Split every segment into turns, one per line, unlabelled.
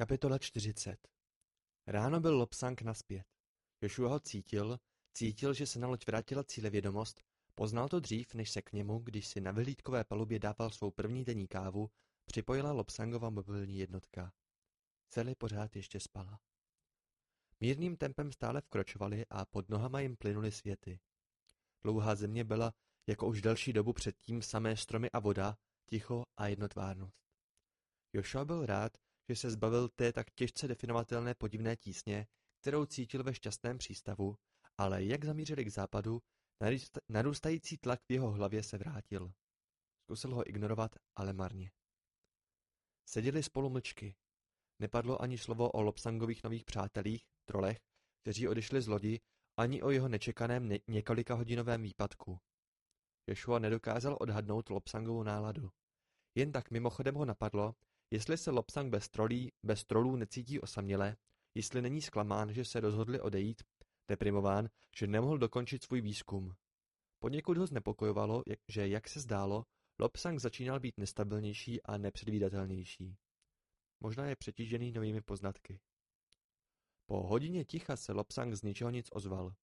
Kapitola 40 Ráno byl Lobsang naspět. Joshua ho cítil, cítil, že se na loď vrátila cílevědomost, poznal to dřív, než se k němu, když si na vyhlídkové palubě dával svou první denní kávu, připojila Lobsangova mobilní jednotka. Sally pořád ještě spala. Mírným tempem stále vkročovali a pod nohama jim plynuly světy. Dlouhá země byla, jako už delší dobu předtím, samé stromy a voda, ticho a jednotvárnost. Joshua byl rád, že se zbavil té tak těžce definovatelné podivné tísně, kterou cítil ve šťastném přístavu, ale jak zamířili k západu, narůstající tlak v jeho hlavě se vrátil. Zkusil ho ignorovat, ale marně. Seděli spolu mlčky. Nepadlo ani slovo o Lopsangových nových přátelích, trolech, kteří odešli z lodi, ani o jeho nečekaném ne- několikahodinovém výpadku. Joshua nedokázal odhadnout Lopsangovou náladu. Jen tak mimochodem ho napadlo, jestli se Lopsang bez, trolí, bez trolů necítí osaměle, jestli není zklamán, že se rozhodli odejít, deprimován, že nemohl dokončit svůj výzkum. Poněkud ho znepokojovalo, že jak se zdálo, Lopsang začínal být nestabilnější a nepředvídatelnější. Možná je přetížený novými poznatky. Po hodině ticha se Lopsang z ničeho nic ozval.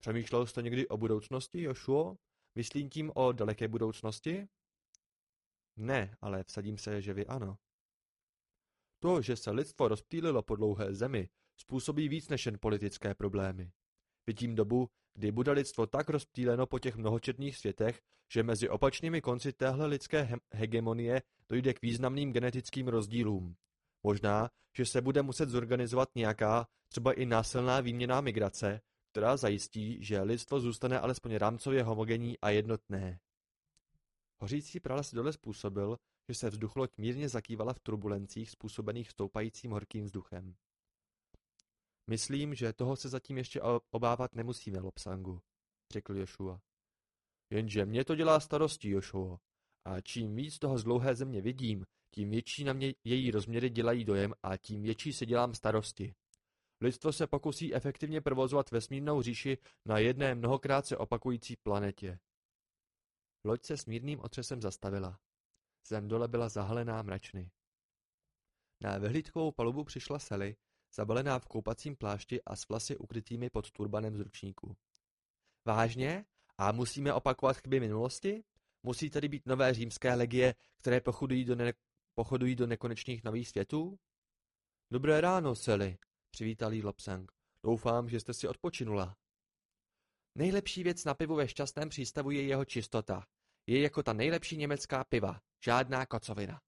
Přemýšlel jste někdy o budoucnosti, Joshua? Myslím tím o daleké budoucnosti? Ne, ale vsadím se, že vy ano. To, že se lidstvo rozptýlilo po dlouhé zemi, způsobí víc než jen politické problémy. Vidím dobu, kdy bude lidstvo tak rozptýleno po těch mnohočetných světech, že mezi opačnými konci téhle lidské he hegemonie dojde k významným genetickým rozdílům. Možná, že se bude muset zorganizovat nějaká, třeba i násilná výměná migrace, která zajistí, že lidstvo zůstane alespoň rámcově homogenní a jednotné. Hořící prales dole způsobil, že se vzduchloď mírně zakývala v turbulencích způsobených stoupajícím horkým vzduchem. Myslím, že toho se zatím ještě obávat nemusíme, Lopsangu, řekl Joshua. Jenže mě to dělá starosti, Joshua. A čím víc toho z dlouhé země vidím, tím větší na mě její rozměry dělají dojem a tím větší se dělám starosti. Lidstvo se pokusí efektivně provozovat vesmírnou říši na jedné mnohokrát se opakující planetě. Loď se s mírným otřesem zastavila. Zem dole byla zahalená mračny. Na vyhlídkovou palubu přišla Sally, zabalená v koupacím plášti a s vlasy ukrytými pod turbanem z ručníku. Vážně? A musíme opakovat chyby minulosti? Musí tady být nové římské legie, které pochodují do, ne- pochodují do nekonečných nových světů? Dobré ráno, Sally, přivítal jí Lopsang. Doufám, že jste si odpočinula. Nejlepší věc na pivu ve šťastném přístavu je jeho čistota. Je jako ta nejlepší německá piva. Žádná kocovina.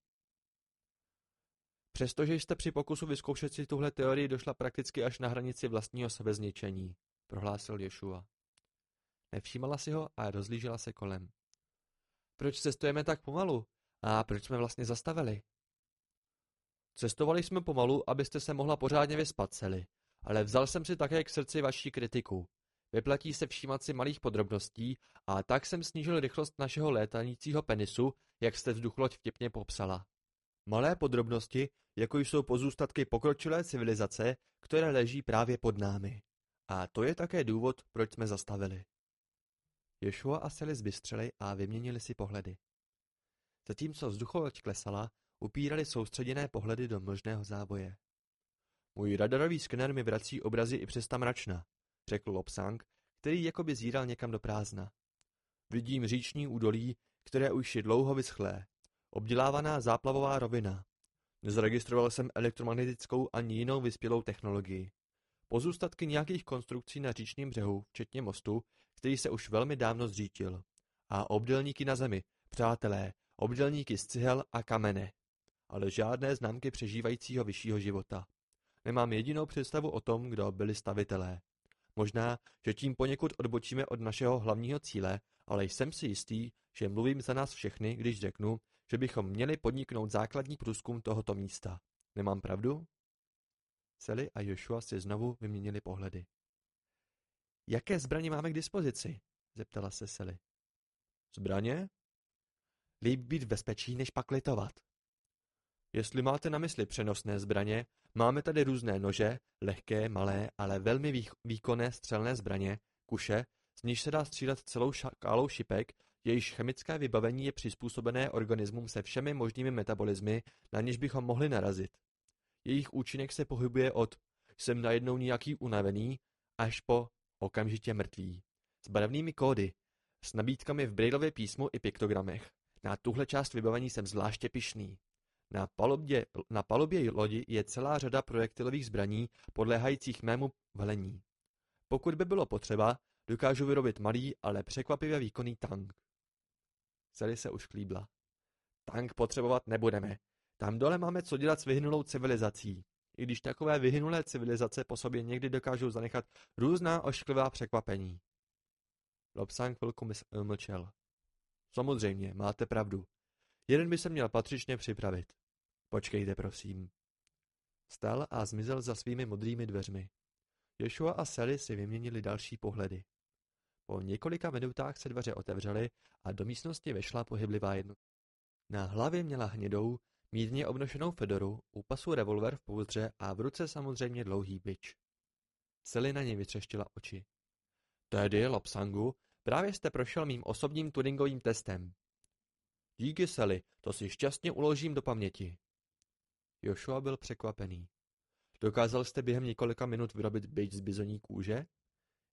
Přestože jste při pokusu vyzkoušet si tuhle teorii došla prakticky až na hranici vlastního sebezničení, prohlásil Ješua. Nevšímala si ho a rozlížela se kolem. Proč cestujeme tak pomalu? A proč jsme vlastně zastavili? Cestovali jsme pomalu, abyste se mohla pořádně vyspat, Sely, ale vzal jsem si také k srdci vaší kritiku. Vyplatí se všímat si malých podrobností a tak jsem snížil rychlost našeho létanícího penisu, jak jste vzduchloď vtipně popsala. Malé podrobnosti, jako jsou pozůstatky pokročilé civilizace, které leží právě pod námi. A to je také důvod, proč jsme zastavili. Ješua a Sely zbystřeli a vyměnili si pohledy. Zatímco vzducholoď klesala, upírali soustředěné pohledy do mlžného závoje. Můj radarový skener mi vrací obrazy i přes ta mračna, řekl Lopsang, který jakoby zíral někam do prázdna. Vidím říční údolí, které už je dlouho vyschlé. Obdělávaná záplavová rovina. Nezaregistroval jsem elektromagnetickou ani jinou vyspělou technologii. Pozůstatky nějakých konstrukcí na říčním břehu, včetně mostu, který se už velmi dávno zřítil. A obdelníky na zemi, přátelé, obdelníky z cihel a kamene. Ale žádné známky přežívajícího vyššího života. Nemám jedinou představu o tom, kdo byli stavitelé. Možná, že tím poněkud odbočíme od našeho hlavního cíle, ale jsem si jistý, že mluvím za nás všechny, když řeknu, že bychom měli podniknout základní průzkum tohoto místa. Nemám pravdu? Sally a Joshua si znovu vyměnili pohledy. Jaké zbraně máme k dispozici? zeptala se Sally. Zbraně? Líp být v bezpečí, než pak litovat. Jestli máte na mysli přenosné zbraně, máme tady různé nože, lehké, malé, ale velmi výkonné střelné zbraně, kuše, z níž se dá střílet celou škálou šipek, jejíž chemické vybavení je přizpůsobené organismům se všemi možnými metabolismy, na něž bychom mohli narazit. Jejich účinek se pohybuje od jsem najednou nějaký unavený až po okamžitě mrtvý. S barevnými kódy, s nabídkami v brailově písmu i piktogramech. Na tuhle část vybavení jsem zvláště pišný. Na palubě, na palubě lodi je celá řada projektilových zbraní podléhajících mému velení. Pokud by bylo potřeba, dokážu vyrobit malý, ale překvapivě výkonný tank. Sally se už klíbla. Tank potřebovat nebudeme. Tam dole máme co dělat s vyhynulou civilizací. I když takové vyhynulé civilizace po sobě někdy dokážou zanechat různá ošklivá překvapení. Lobsang chvilku mlčel. Samozřejmě, máte pravdu. Jeden by se měl patřičně připravit. Počkejte, prosím. Stal a zmizel za svými modrými dveřmi. Joshua a Sally si vyměnili další pohledy. Po několika minutách se dveře otevřely a do místnosti vešla pohyblivá jednotka. Na hlavě měla hnědou, mírně obnošenou fedoru, u pasu revolver v pouzdře a v ruce samozřejmě dlouhý bič. Sally na něj vytřeštila oči. Tedy, Lopsangu, právě jste prošel mým osobním Turingovým testem. Díky, Sally, to si šťastně uložím do paměti. Joshua byl překvapený. Dokázal jste během několika minut vyrobit bič z bizoní kůže?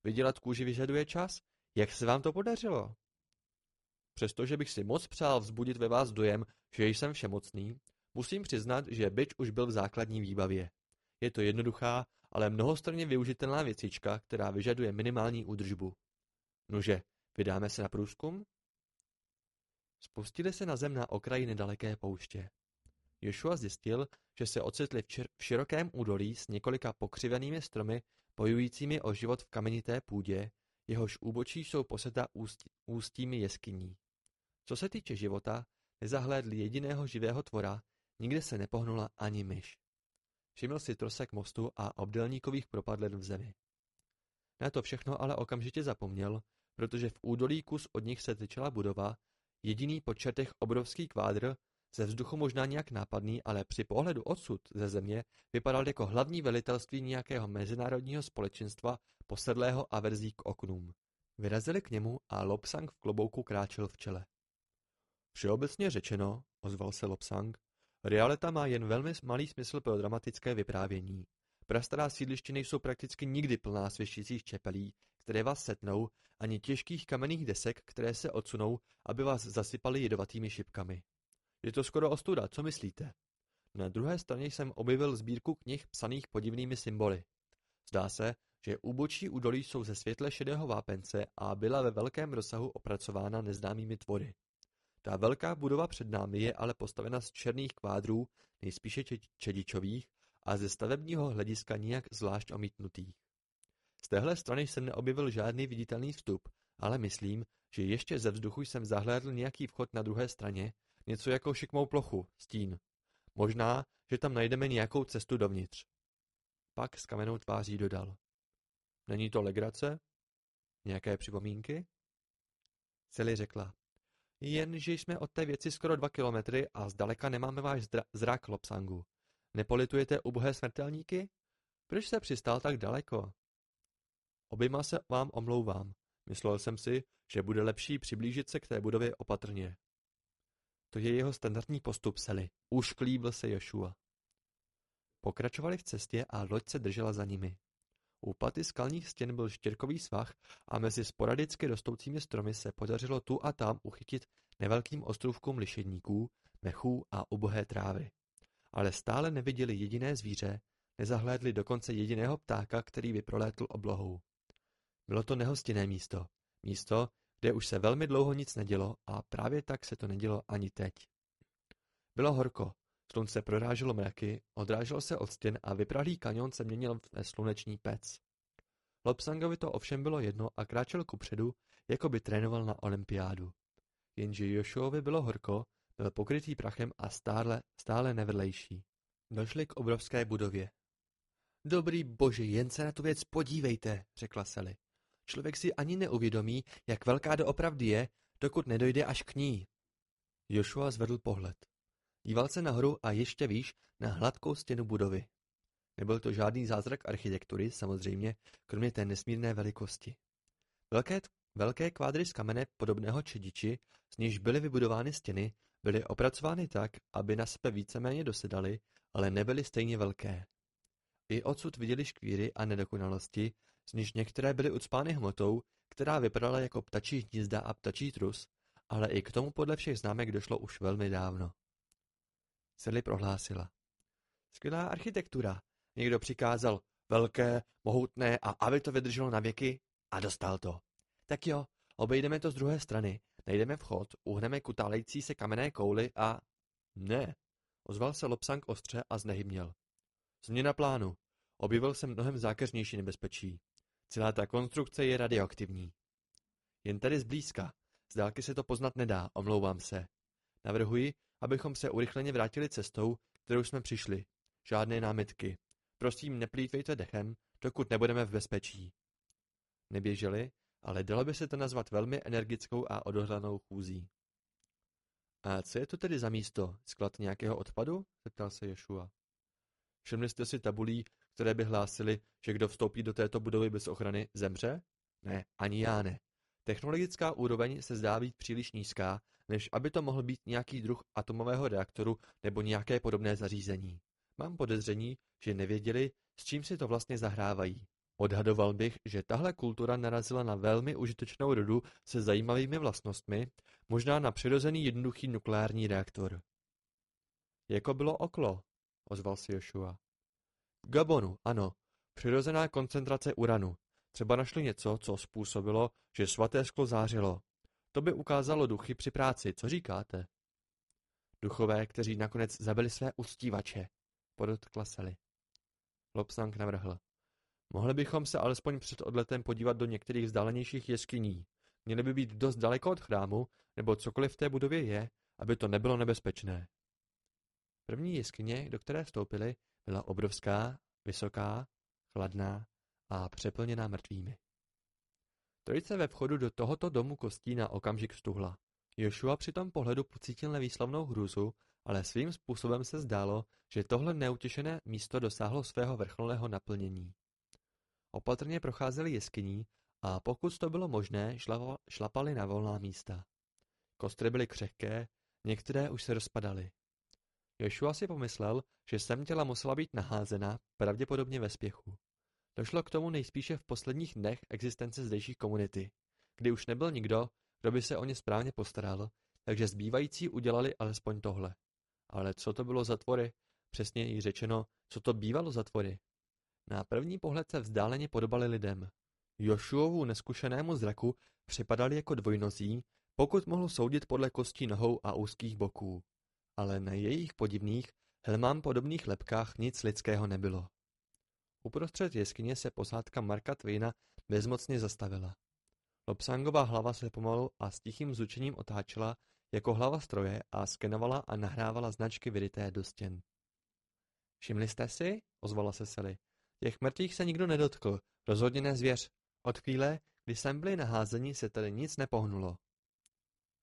Vydělat kůži vyžaduje čas? Jak se vám to podařilo? Přestože bych si moc přál vzbudit ve vás dojem, že jsem všemocný, musím přiznat, že bič už byl v základní výbavě. Je to jednoduchá, ale mnohostranně využitelná věcička, která vyžaduje minimální údržbu. Nože, vydáme se na průzkum? Spustili se na zem na okraji nedaleké pouště. Joshua zjistil, že se ocitli v, širokém údolí s několika pokřivenými stromy bojujícími o život v kamenité půdě, jehož úbočí jsou poseta ústí, ústími jeskyní. Co se týče života, nezahlédli jediného živého tvora, nikde se nepohnula ani myš. Všiml si trosek mostu a obdelníkových propadlen v zemi. Na to všechno ale okamžitě zapomněl, protože v údolí kus od nich se tyčela budova, jediný po čertech obrovský kvádr, ze vzduchu možná nějak nápadný, ale při pohledu odsud ze země vypadal jako hlavní velitelství nějakého mezinárodního společenstva posedlého averzí k oknům. Vyrazili k němu a Lopsang v klobouku kráčel v čele. Všeobecně řečeno, ozval se Lopsang, realita má jen velmi malý smysl pro dramatické vyprávění. Prastará sídliště nejsou prakticky nikdy plná svěštících čepelí, které vás setnou, ani těžkých kamenných desek, které se odsunou, aby vás zasypali jedovatými šipkami. Je to skoro ostuda, co myslíte? Na druhé straně jsem objevil sbírku knih psaných podivnými symboly. Zdá se, že úbočí údolí jsou ze světle šedého vápence a byla ve velkém rozsahu opracována neznámými tvory. Ta velká budova před námi je ale postavena z černých kvádrů, nejspíše čedičových a ze stavebního hlediska nijak zvlášť omítnutých. Z téhle strany jsem neobjevil žádný viditelný vstup, ale myslím, že ještě ze vzduchu jsem zahlédl nějaký vchod na druhé straně, něco jako šikmou plochu, stín. Možná, že tam najdeme nějakou cestu dovnitř. Pak s kamenou tváří dodal. Není to legrace? Nějaké připomínky? Celi řekla. Jen, že jsme od té věci skoro dva kilometry a zdaleka nemáme váš zrak, Lopsangu. Nepolitujete ubohé smrtelníky? Proč se přistál tak daleko? Oběma se vám omlouvám. Myslel jsem si, že bude lepší přiblížit se k té budově opatrně. To je jeho standardní postup, Sally. Už klíbil se Joshua. Pokračovali v cestě a loď se držela za nimi. U paty skalních stěn byl štěrkový svah a mezi sporadicky rostoucími stromy se podařilo tu a tam uchytit nevelkým ostrůvkům lišedníků, mechů a ubohé trávy. Ale stále neviděli jediné zvíře, nezahlédli dokonce jediného ptáka, který by prolétl oblohou. Bylo to nehostinné místo. Místo, kde už se velmi dlouho nic nedělo a právě tak se to nedělo ani teď. Bylo horko, slunce proráželo mraky, odráželo se od stěn a vyprahlý kanion se měnil ve sluneční pec. Lopsangovi to ovšem bylo jedno a kráčel kupředu, jako by trénoval na olympiádu. Jenže Joshuovi bylo horko, byl pokrytý prachem a stále, stále nevedlejší. Došli k obrovské budově. Dobrý bože, jen se na tu věc podívejte, řekla Sally. Člověk si ani neuvědomí, jak velká doopravdy je, dokud nedojde až k ní. Joshua zvedl pohled. Díval se nahoru a ještě výš na hladkou stěnu budovy. Nebyl to žádný zázrak architektury, samozřejmě, kromě té nesmírné velikosti. Velké, velké kvádry z kamene podobného čediči, z níž byly vybudovány stěny, byly opracovány tak, aby na sebe víceméně dosedaly ale nebyly stejně velké. I odsud viděli škvíry a nedokonalosti, z nichž některé byly ucpány hmotou, která vypadala jako ptačí hnízda a ptačí trus, ale i k tomu podle všech známek došlo už velmi dávno. Sally prohlásila. Skvělá architektura. Někdo přikázal velké, mohutné a aby to vydrželo na věky a dostal to. Tak jo, obejdeme to z druhé strany, najdeme vchod, uhneme kutálející se kamenné kouly a... Ne, ozval se Lopsang ostře a znehybněl. Změna plánu. Objevil jsem mnohem zákeřnější nebezpečí. Celá ta konstrukce je radioaktivní. Jen tady zblízka. Z dálky se to poznat nedá, omlouvám se. Navrhuji, abychom se urychleně vrátili cestou, kterou jsme přišli. Žádné námitky. Prosím, neplýtvejte dechem, dokud nebudeme v bezpečí. Neběželi, ale dalo by se to nazvat velmi energickou a odohranou chůzí. A co je to tedy za místo? Sklad nějakého odpadu? zeptal se Ješua. Všimli jste si tabulí, které by hlásily, že kdo vstoupí do této budovy bez ochrany, zemře? Ne, ani já ne. Technologická úroveň se zdá být příliš nízká, než aby to mohl být nějaký druh atomového reaktoru nebo nějaké podobné zařízení. Mám podezření, že nevěděli, s čím si to vlastně zahrávají. Odhadoval bych, že tahle kultura narazila na velmi užitečnou rodu se zajímavými vlastnostmi, možná na přirozený jednoduchý nukleární reaktor. Jako bylo oklo, ozval se Joshua. Gabonu, ano, přirozená koncentrace uranu. Třeba našli něco, co způsobilo, že svaté sklo zářilo. To by ukázalo duchy při práci, co říkáte? Duchové, kteří nakonec zabili své ustívače, podotkla Sally. Lobsang navrhl. Mohli bychom se alespoň před odletem podívat do některých vzdálenějších jeskyní. Měli by být dost daleko od chrámu, nebo cokoliv v té budově je, aby to nebylo nebezpečné. První jeskyně, do které vstoupili, byla obrovská, vysoká, chladná a přeplněná mrtvými. Trojice ve vchodu do tohoto domu kostí na okamžik stuhla. Joshua při tom pohledu pocítil nevýslovnou hruzu, ale svým způsobem se zdálo, že tohle neutěšené místo dosáhlo svého vrcholného naplnění. Opatrně procházeli jeskyní a pokud to bylo možné, šlapali na volná místa. Kostry byly křehké, některé už se rozpadaly. Joshua si pomyslel, že sem těla musela být naházena, pravděpodobně ve spěchu. Došlo k tomu nejspíše v posledních dnech existence zdejší komunity, kdy už nebyl nikdo, kdo by se o ně správně postaral, takže zbývající udělali alespoň tohle. Ale co to bylo za tvory? Přesně jí řečeno, co to bývalo za tvory. Na první pohled se vzdáleně podobali lidem. Jošuovu neskušenému zraku připadali jako dvojnozí, pokud mohl soudit podle kostí nohou a úzkých boků. Ale na jejich podivných, helmám podobných lepkách nic lidského nebylo. Uprostřed jeskyně se posádka Marka Twaina bezmocně zastavila. Lopsangová hlava se pomalu a s tichým zvučením otáčela jako hlava stroje a skenovala a nahrávala značky vyryté do stěn. Všimli jste si? ozvala se Sally. Těch mrtvých se nikdo nedotkl, rozhodně ne zvěř. Od chvíle, kdy sem byli naházeni, se tady nic nepohnulo.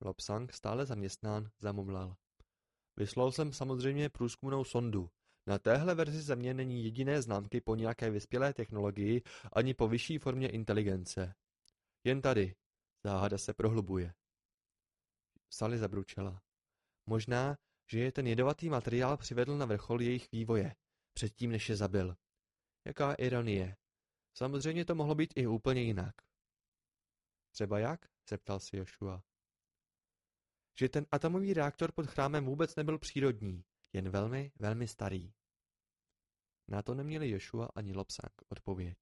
Lopsang, stále zaměstnán, zamumlal. Vyslal jsem samozřejmě průzkumnou sondu. Na téhle verzi Země není jediné známky po nějaké vyspělé technologii ani po vyšší formě inteligence. Jen tady. Záhada se prohlubuje. Sally zabručela. Možná, že je ten jedovatý materiál přivedl na vrchol jejich vývoje, předtím než je zabil. Jaká ironie. Samozřejmě to mohlo být i úplně jinak. Třeba jak? zeptal se Joshua. Že ten atomový reaktor pod chrámem vůbec nebyl přírodní, jen velmi, velmi starý. Na to neměli Joshua ani Lopsang odpověď.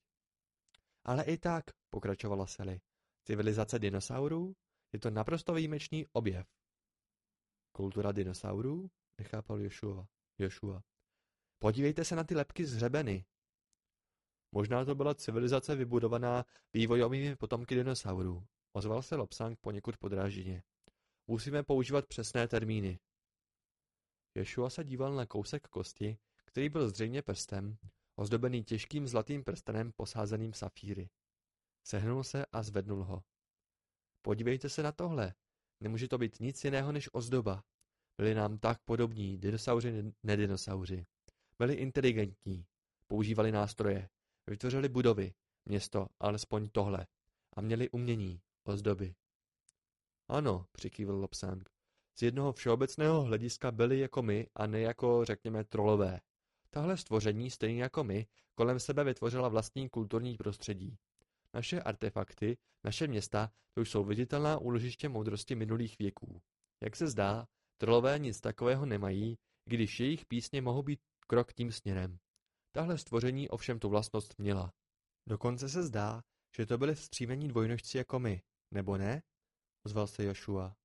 Ale i tak, pokračovala Sally, civilizace dinosaurů je to naprosto výjimečný objev. Kultura dinosaurů? Nechápal Joshua. Joshua. Podívejte se na ty lepky z hřebeny. Možná to byla civilizace vybudovaná vývojovými potomky dinosaurů. Ozval se Lopsang poněkud podráženě. Musíme používat přesné termíny. Ješua se díval na kousek kosti, který byl zřejmě prstem, ozdobený těžkým zlatým prstenem posázeným safíry. Sehnul se a zvednul ho. Podívejte se na tohle. Nemůže to být nic jiného než ozdoba. Byli nám tak podobní, dinosauři, nedinosauři. Byli inteligentní, používali nástroje, vytvořili budovy, město, alespoň tohle, a měli umění, ozdoby. Ano, přikývil Lopsang. Z jednoho všeobecného hlediska byli jako my a ne jako, řekněme, trolové. Tahle stvoření, stejně jako my, kolem sebe vytvořila vlastní kulturní prostředí. Naše artefakty, naše města, to jsou viditelná úložiště moudrosti minulých věků. Jak se zdá, trolové nic takového nemají, když jejich písně mohou být krok tím směrem. Tahle stvoření ovšem tu vlastnost měla. Dokonce se zdá, že to byli vzstřímení dvojnožci jako my, nebo ne? Ozval se Joshua.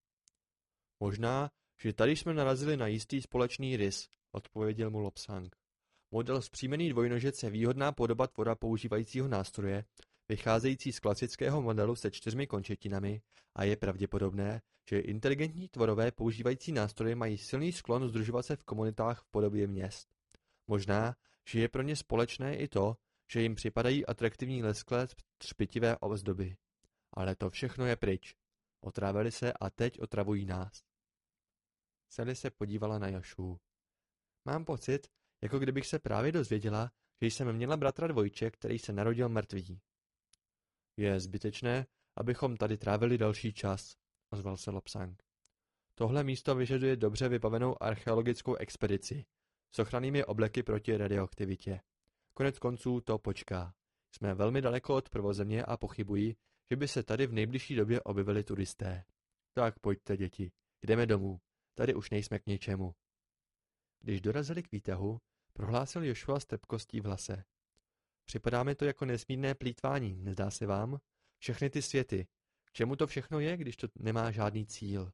Možná, že tady jsme narazili na jistý společný rys, odpověděl mu Lopsang. Model vzpřímený dvojnožec je výhodná podoba tvora používajícího nástroje, vycházející z klasického modelu se čtyřmi končetinami a je pravděpodobné, že inteligentní tvorové používající nástroje mají silný sklon združovat se v komunitách v podobě měst. Možná, že je pro ně společné i to, že jim připadají atraktivní lesklé třpitivé ozdoby. Ale to všechno je pryč. Otrávili se a teď otravují nás. Sally se podívala na Jašu. Mám pocit, jako kdybych se právě dozvěděla, že jsem měla bratra dvojče, který se narodil mrtvý. Je zbytečné, abychom tady trávili další čas, ozval se Lopsang. Tohle místo vyžaduje dobře vybavenou archeologickou expedici s ochrannými obleky proti radioaktivitě. Konec konců to počká. Jsme velmi daleko od prvozemě a pochybuji, že by se tady v nejbližší době objevili turisté. Tak pojďte, děti, jdeme domů. Tady už nejsme k ničemu. Když dorazili k výtahu, prohlásil Joshua s trpkostí v hlase. Připadá mi to jako nesmírné plítvání, nezdá se vám? Všechny ty světy. Čemu to všechno je, když to nemá žádný cíl?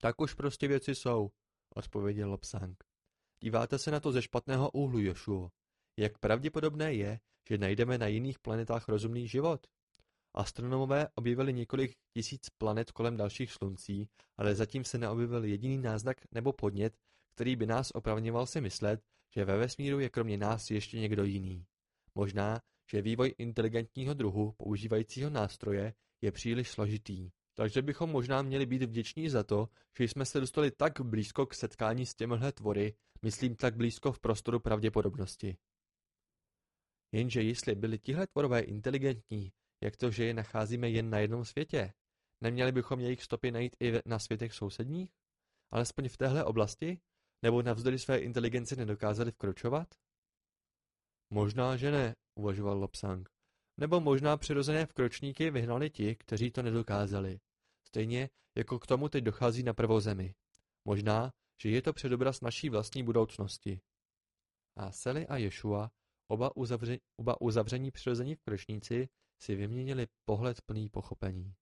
Tak už prostě věci jsou, odpověděl Lopsang. Díváte se na to ze špatného úhlu, Joshua. Jak pravděpodobné je, že najdeme na jiných planetách rozumný život? Astronomové objevili několik tisíc planet kolem dalších sluncí, ale zatím se neobjevil jediný náznak nebo podnět, který by nás opravňoval si myslet, že ve vesmíru je kromě nás ještě někdo jiný. Možná, že vývoj inteligentního druhu používajícího nástroje je příliš složitý. Takže bychom možná měli být vděční za to, že jsme se dostali tak blízko k setkání s těmihle tvory, myslím tak blízko v prostoru pravděpodobnosti. Jenže jestli byli tihle tvorové inteligentní, jak to, že je nacházíme jen na jednom světě? Neměli bychom jejich stopy najít i na světech sousedních? Alespoň v téhle oblasti? Nebo navzdory své inteligenci nedokázali vkročovat? Možná, že ne, uvažoval Lopsang. Nebo možná přirozené vkročníky vyhnali ti, kteří to nedokázali. Stejně, jako k tomu teď dochází na prvozemi. Možná, že je to předobraz naší vlastní budoucnosti. A Sely a Ješua, oba, uzavře, oba uzavření přirození vkročníci, si vyměnili pohled plný pochopení.